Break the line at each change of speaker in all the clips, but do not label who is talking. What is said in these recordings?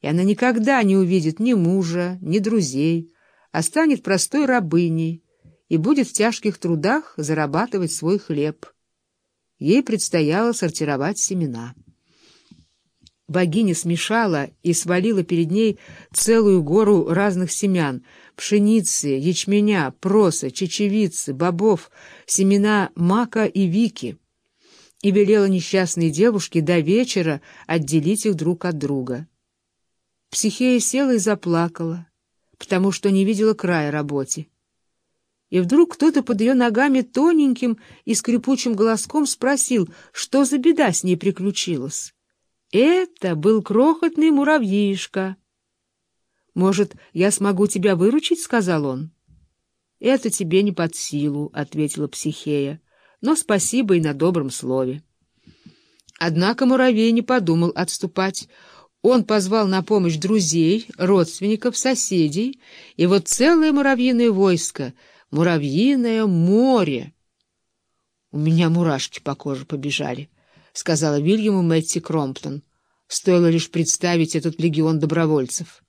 и она никогда не увидит ни мужа, ни друзей, а станет простой рабыней и будет в тяжких трудах зарабатывать свой хлеб. Ей предстояло сортировать семена. Богиня смешала и свалила перед ней целую гору разных семян — пшеницы, ячменя, проса, чечевицы, бобов, семена мака и вики — и велела несчастной девушке до вечера отделить их друг от друга. Психея села и заплакала, потому что не видела края работе. И вдруг кто-то под ее ногами тоненьким и скрипучим голоском спросил, что за беда с ней приключилась. Это был крохотный муравьишка. «Может, я смогу тебя выручить?» — сказал он. «Это тебе не под силу», — ответила Психея, — «но спасибо и на добром слове». Однако муравей не подумал отступать. Он позвал на помощь друзей, родственников, соседей, и вот целое муравьиное войско, муравьиное море. — У меня мурашки по коже побежали, — сказала Вильяму Мэтти Кромптон. Стоило лишь представить этот легион добровольцев.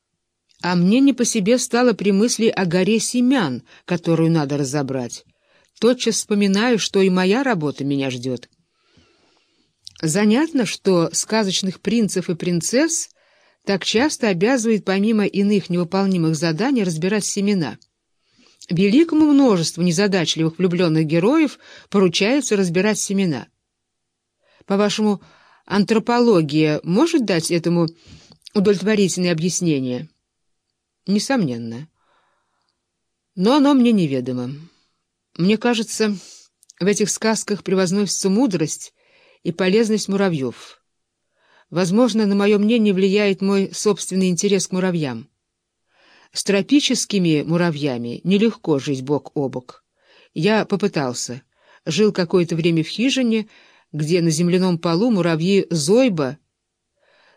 А мне не по себе стало при мысли о горе семян, которую надо разобрать. Тотчас вспоминаю, что и моя работа меня ждет. Занятно, что сказочных принцев и принцесс так часто обязывает помимо иных невыполнимых заданий разбирать семена. Великому множеству незадачливых влюбленных героев поручается разбирать семена. По-вашему, антропология может дать этому удовлетворительное объяснение? Несомненно. Но оно мне неведомо. Мне кажется, в этих сказках превозносится мудрость, и полезность муравьев. Возможно, на мое мнение влияет мой собственный интерес к муравьям. С тропическими муравьями нелегко жить бок о бок. Я попытался. Жил какое-то время в хижине, где на земляном полу муравьи Зойба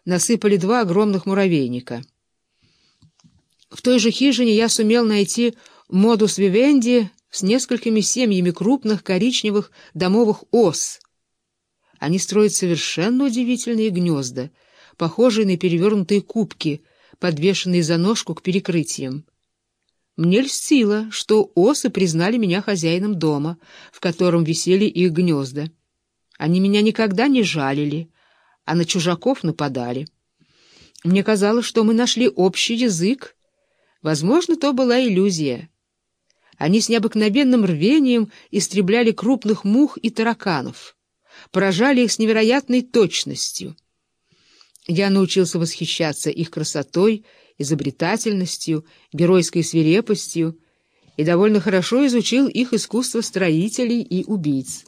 насыпали два огромных муравейника. В той же хижине я сумел найти модус вивенди с несколькими семьями крупных коричневых домовых ос — они строят совершенно удивительные гнезда, похожие на перевернутые кубки, подвешенные за ножку к перекрытиям. Мне льстило, что осы признали меня хозяином дома, в котором висели их гнезда. Они меня никогда не жалили, а на чужаков нападали. Мне казалось, что мы нашли общий язык. Возможно, то была иллюзия. Они с необыкновенным рвением истребляли крупных мух и тараканов поражали их с невероятной точностью. Я научился восхищаться их красотой, изобретательностью, геройской свирепостью и довольно хорошо изучил их искусство строителей и убийц.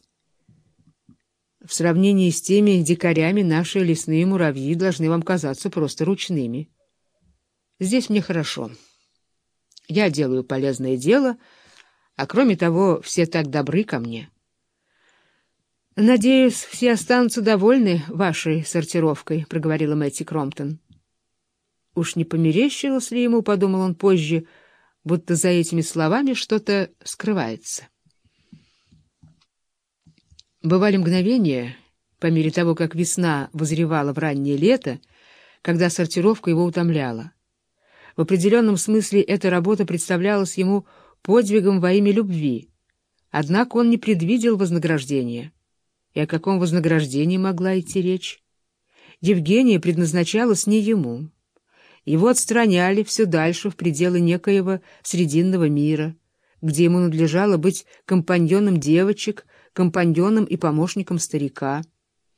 В сравнении с теми дикарями наши лесные муравьи должны вам казаться просто ручными. Здесь мне хорошо. Я делаю полезное дело, а кроме того, все так добры ко мне». «Надеюсь, все останутся довольны вашей сортировкой», — проговорила Мэтти Кромптон. Уж не померещилось ли ему, — подумал он позже, — будто за этими словами что-то скрывается. Бывали мгновения, по мере того, как весна возревала в раннее лето, когда сортировка его утомляла. В определенном смысле эта работа представлялась ему подвигом во имя любви, однако он не предвидел вознаграждения. И о каком вознаграждении могла идти речь? Евгения предназначалась не ему. Его отстраняли все дальше в пределы некоего срединного мира, где ему надлежало быть компаньоном девочек, компаньоном и помощником старика —